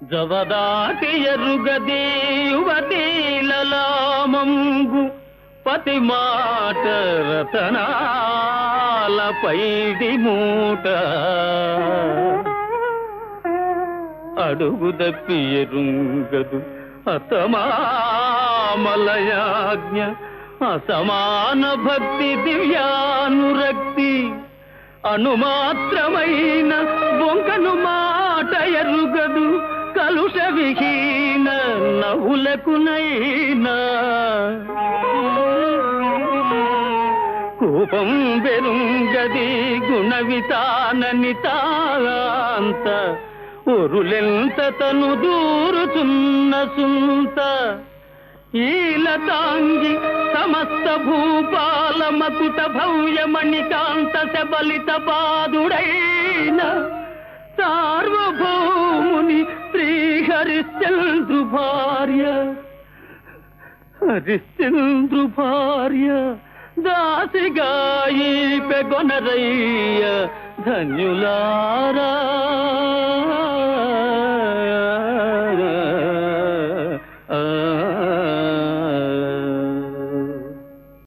జవదాటి ఎరుగది యువతీలలామంగు పతి మాట. రతనాల పైడి మూట అడుగు దప్పి ఎరుంగదు అతమామలయాజ్ఞ అసమాన భక్తి దివ్యానురక్తి అనుమాత్రమైన బొంక కలుష విహీన నవ్వులకునైనా. కోపం బెరుంగది గుణ వితానని తాంత ఒరులెంత తను దూరుచున్న సుంత. ఈలతాంగి సమస్త భూపాల మకుట భవ్యమణికాంత శబలిత పాదుడైన సార్వ హరిశ్చంద్రు భార్య. హరిశ్చంద్రు భార్య దాసిగాయి పెగొనరయ్య ధన్యులారా.